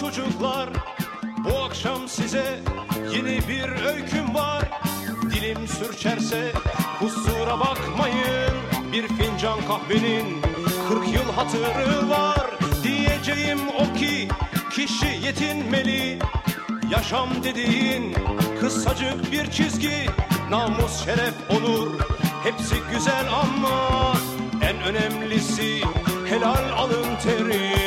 çocuklar. Bu akşam size yeni bir öyküm var. Dilim sürçerse kusura bakmayın. Bir fincan kahvenin 40 yıl hatırı var. Diyeceğim o ki kişi yetinmeli. Yaşam dediğin kısacık bir çizgi. Namus, şeref, onur hepsi güzel ama En önemlisi helal alın teri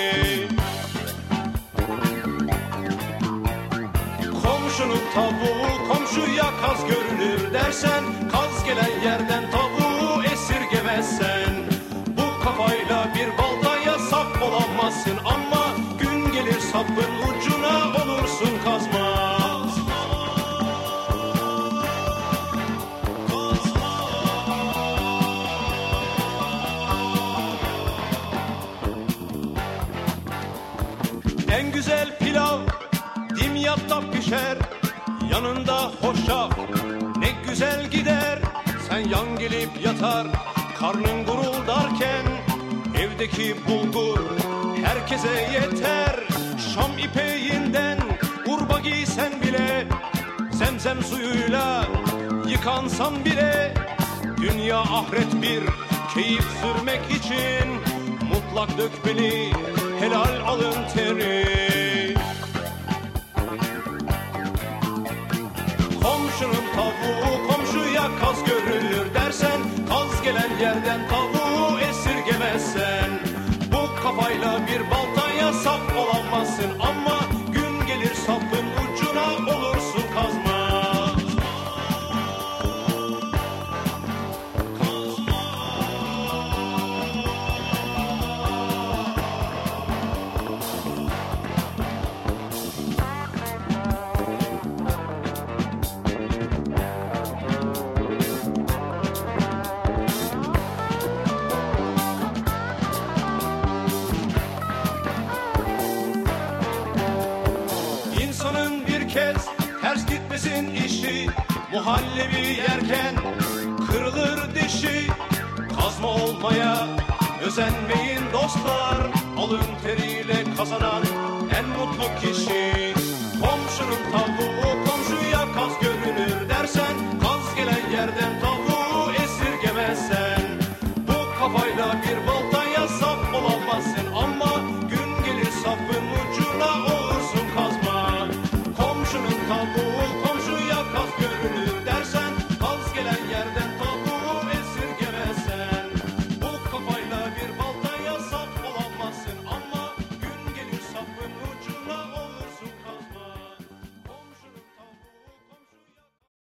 tavuğu komşuya kaz görünür dersen Kaz gelen yerden tavuğu esirgemezsen. Bu kafayla bir baltaya sap olamazsın Ama gün gelir sapın ucuna olursun kazmaz En güzel pilav dimyatta pişer Yanında hoşaf ne güzel gider. Sen yan gelip yatar karnın guruldarken. Evdeki bulgur herkese yeter. Şam ipeğinden urba giysen bile Zemzem suyuyla yıkansan bile. Dünya ahiret bir keyif sürmek için Mutlak dökmeli helal alın teri yerden tavuğu esirgemezsen Bu kafayla bir baltaya sap olamazsın Ama gün gelir sapın ters gitmesin işi Muhallebi yerken kırılır dişi. Kazma olmaya özenmeyin dostlar Alın teriyle kazanan en mutlu kişi. Komşunun tavuğu